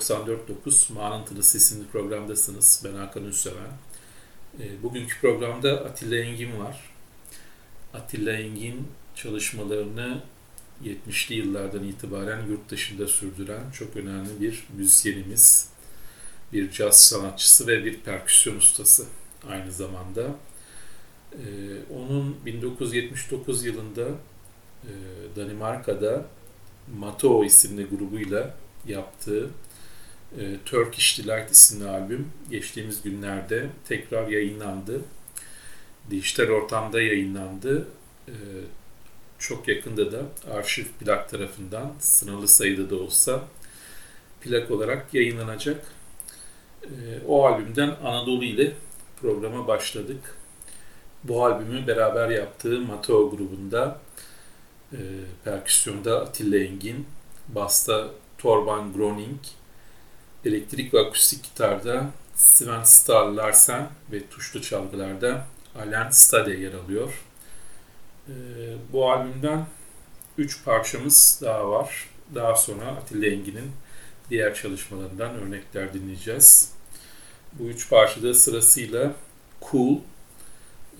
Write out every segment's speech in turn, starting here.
94.9 Mağaranın Tırısı programdasınız. Ben Hakan Üsseven. E, ee, bugünkü programda Atilla Engin var. Atilla Engin çalışmalarını 70'li yıllardan itibaren yurt dışında sürdüren çok önemli bir müzisyenimiz, bir caz sanatçısı ve bir perküsyon ustası aynı zamanda. E, onun 1979 yılında e, Danimarka'da Mato isimli grubuyla yaptığı e, Turkish Delight isimli albüm geçtiğimiz günlerde tekrar yayınlandı. Dijital ortamda yayınlandı. E, çok yakında da arşiv plak tarafından sınırlı sayıda da olsa plak olarak yayınlanacak. E, o albümden Anadolu ile programa başladık. Bu albümü beraber yaptığı Mato grubunda e, perküsyonda Atilla Engin, basta Torban Groning, elektrik ve akustik gitarda Sven Stahl Larsen ve tuşlu çalgılarda Alan Stade yer alıyor. E, bu albümden 3 parçamız daha var. Daha sonra Atilla Engin'in diğer çalışmalarından örnekler dinleyeceğiz. Bu üç parçada sırasıyla Cool,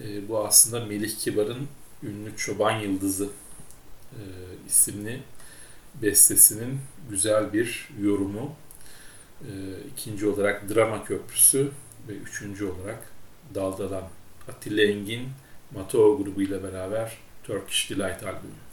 e, bu aslında Melih Kibar'ın ünlü Çoban Yıldızı e, isimli bestesinin güzel bir yorumu. E, ikinci olarak Drama Köprüsü ve üçüncü olarak Daldalan Atilla Engin Mateo grubu ile beraber Turkish Delight albümü.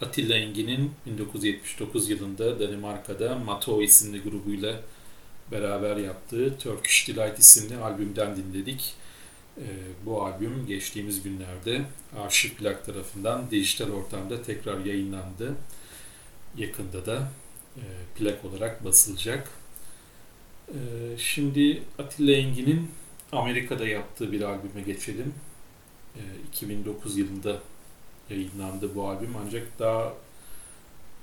Attila Engin'in 1979 yılında Danimarka'da Mato isimli grubuyla beraber yaptığı Turkish Delight isimli albümden dinledik. Ee, bu albüm geçtiğimiz günlerde arşiv plak tarafından dijital ortamda tekrar yayınlandı. Yakında da e, plak olarak basılacak. Ee, şimdi Atilla Engin'in Amerika'da yaptığı bir albüme geçelim. 2009 ee, yılında yayınlandı bu albüm ancak daha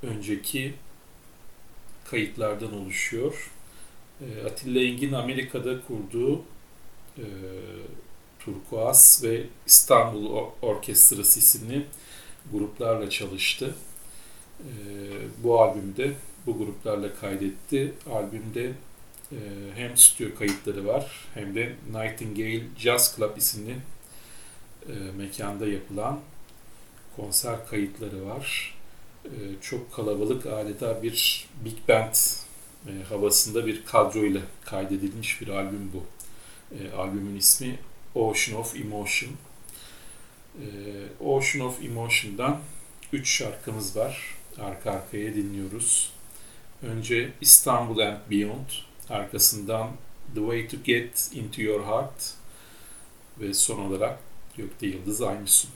önceki kayıtlardan oluşuyor. E, Atilla Engin Amerika'da kurduğu e, Turkuaz ve İstanbul Orkestrası isimli gruplarla çalıştı. E, bu albümde bu gruplarla kaydetti. Albümde e, hem stüdyo kayıtları var hem de Nightingale Jazz Club isimli e, mekanda yapılan konser kayıtları var. Ee, çok kalabalık adeta bir big band e, havasında bir kadroyla kaydedilmiş bir albüm bu. E, albümün ismi Ocean of Emotion. E, Ocean of Emotion'dan 3 şarkımız var. Arka arkaya dinliyoruz. Önce İstanbul and Beyond, arkasından The Way to Get Into Your Heart ve son olarak Gökte Yıldız Aynısun.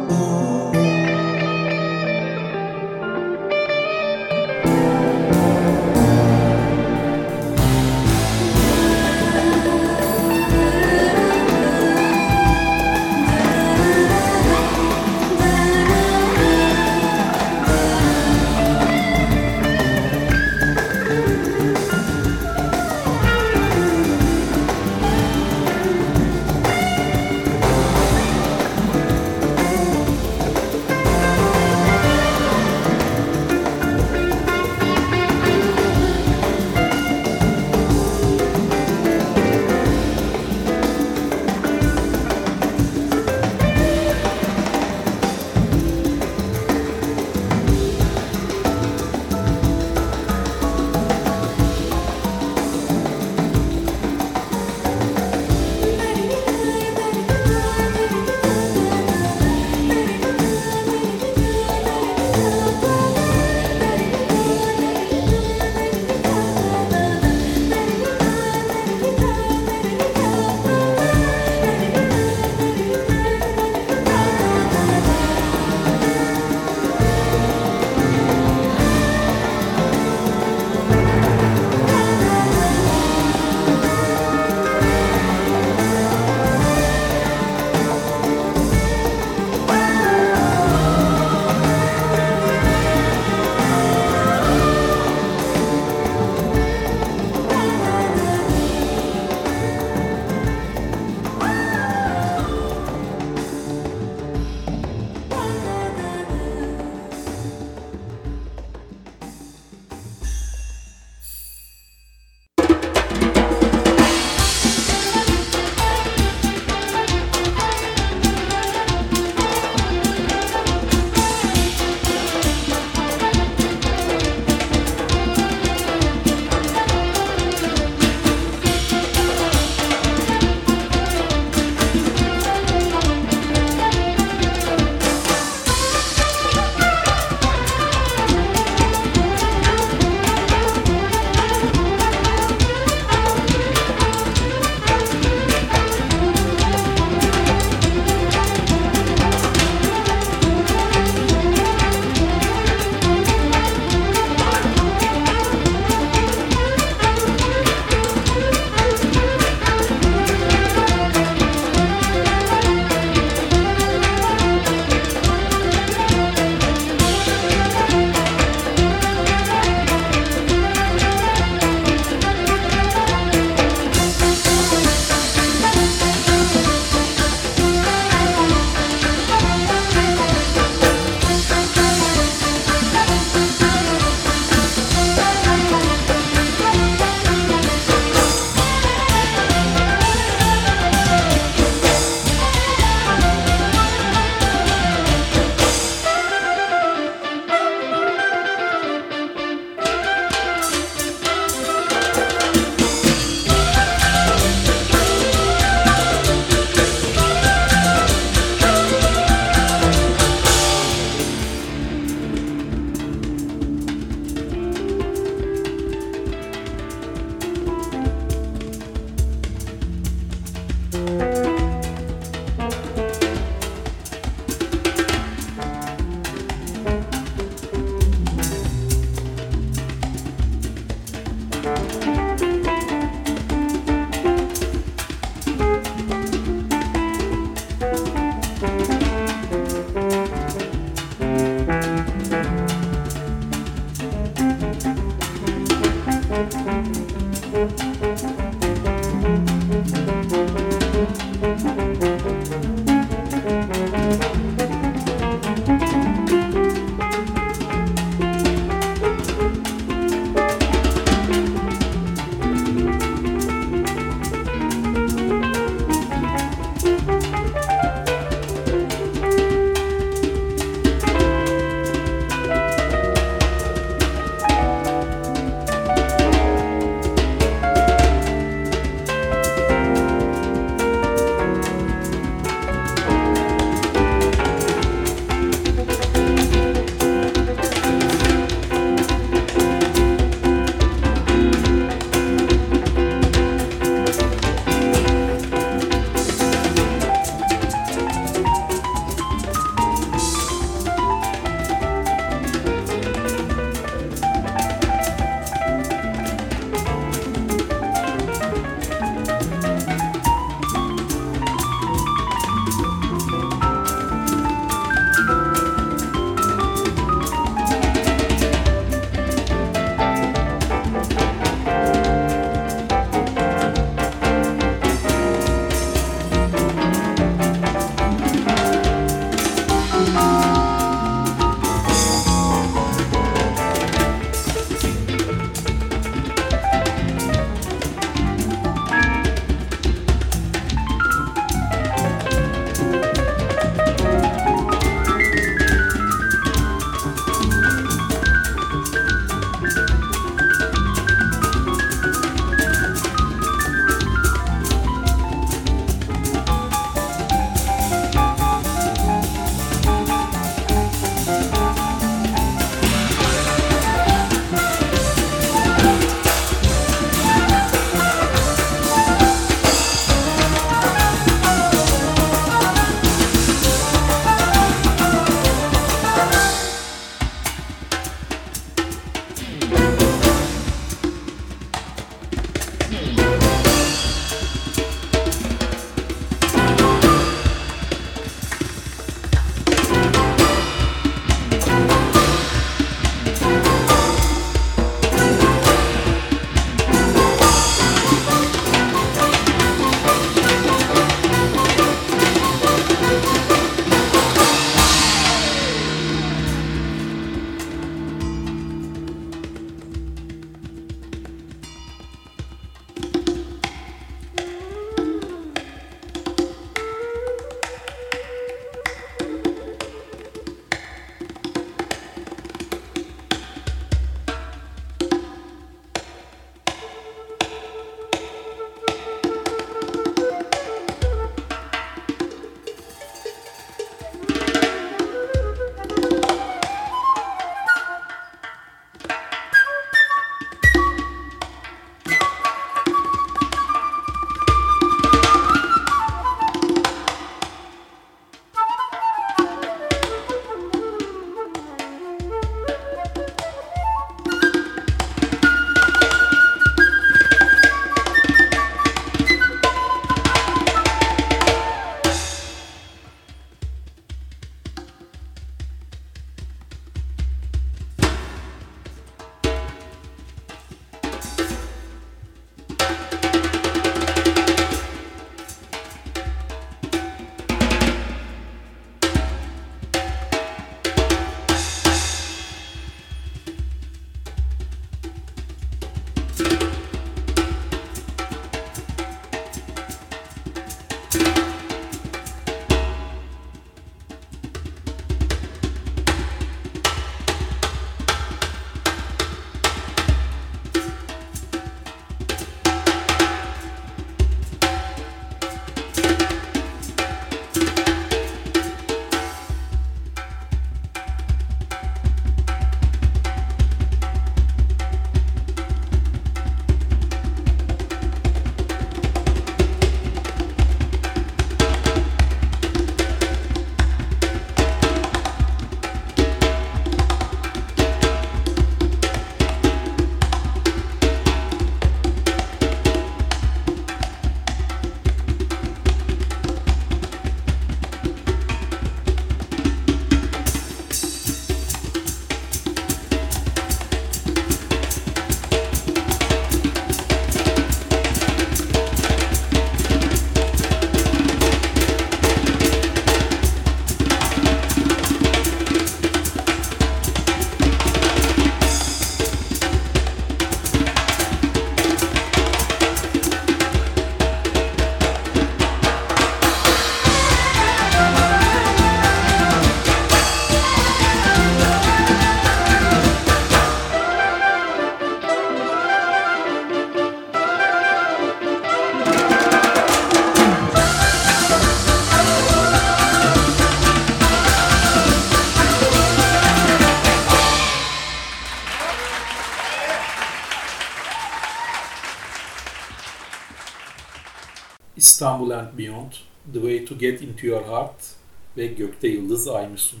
İstanbul and Beyond, The Way to Get Into Your Heart ve Gökte Yıldız Aymusun.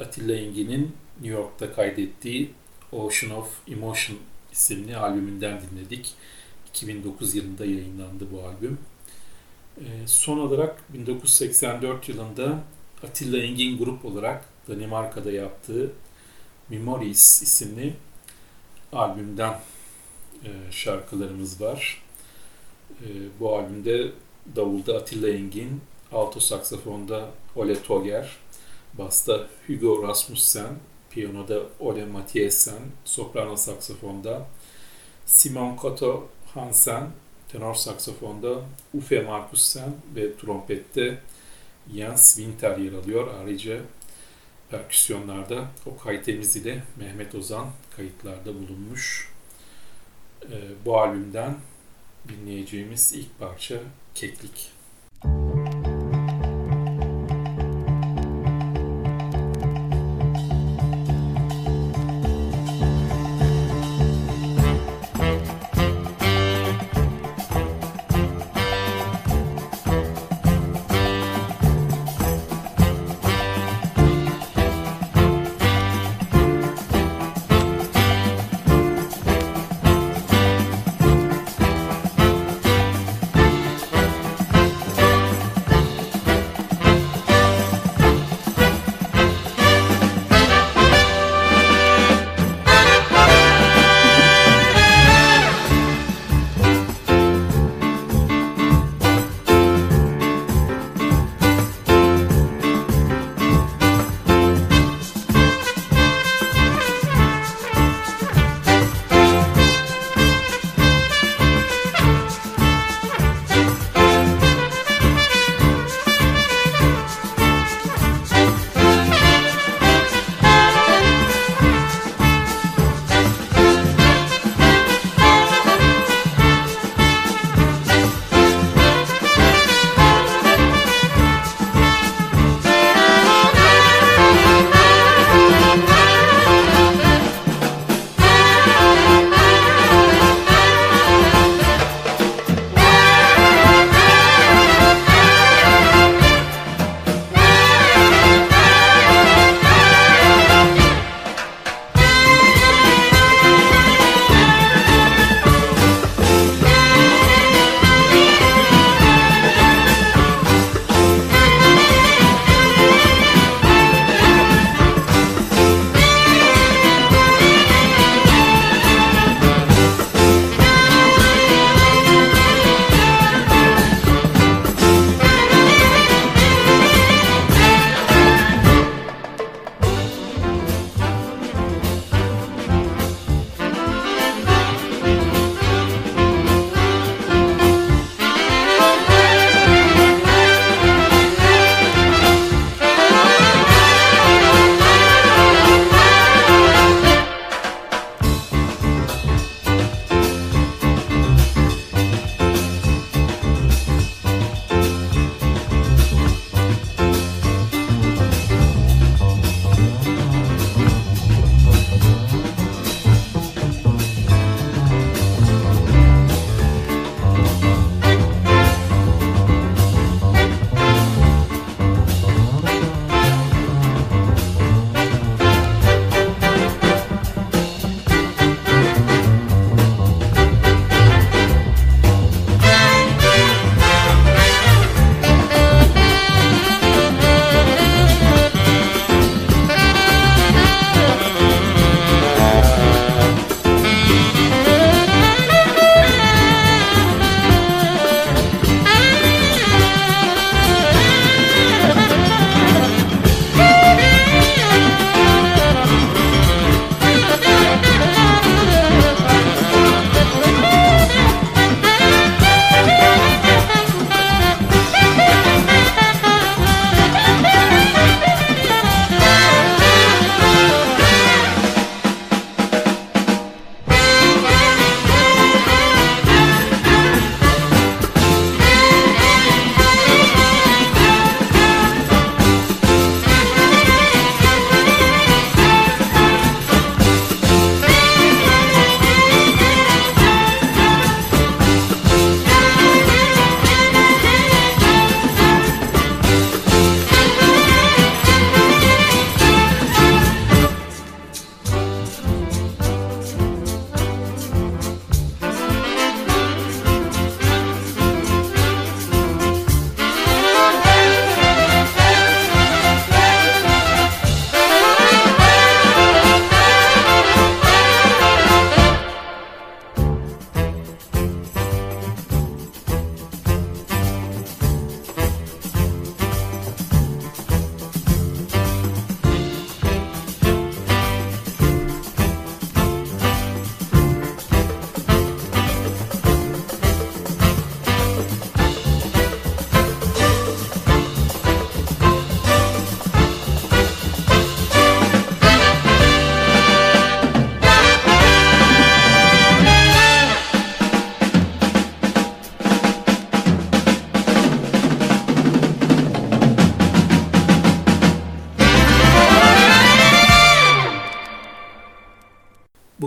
Atilla Engin'in New York'ta kaydettiği Ocean of Emotion isimli albümünden dinledik. 2009 yılında yayınlandı bu albüm. Ee, son olarak 1984 yılında Atilla Engin grup olarak Danimarka'da yaptığı Memories isimli albümden e, şarkılarımız var. E, bu albümde davulda Atilla Engin, alto saksafonda Ole Toger, basta Hugo Rasmussen, piyanoda Ole Mathiesen, soprano saksafonda Simon Koto Hansen, tenor saksafonda Uffe Markussen ve trompette Jens Winter yer alıyor. Ayrıca perküsyonlarda Okay Temiz ile Mehmet Ozan kayıtlarda bulunmuş. Ee, bu albümden dinleyeceğimiz ilk parça Keklik.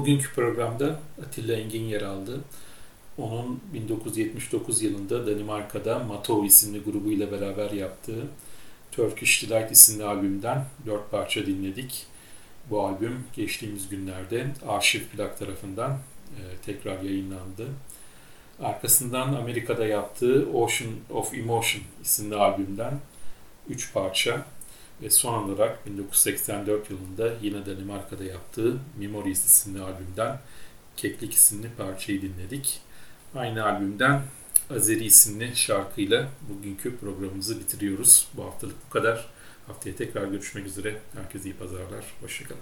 Bugünkü programda Atilla Engin yer aldı. Onun 1979 yılında Danimarka'da Matov isimli grubuyla beraber yaptığı Turkish Delight isimli albümden dört parça dinledik. Bu albüm geçtiğimiz günlerde arşiv plak tarafından e, tekrar yayınlandı. Arkasından Amerika'da yaptığı Ocean of Emotion isimli albümden 3 parça ve son olarak 1984 yılında yine Danimarka'da yaptığı Memories isimli albümden Keklik isimli parçayı dinledik. Aynı albümden Azeri isimli şarkıyla bugünkü programımızı bitiriyoruz. Bu haftalık bu kadar. Haftaya tekrar görüşmek üzere. Herkese iyi pazarlar. Hoşçakalın.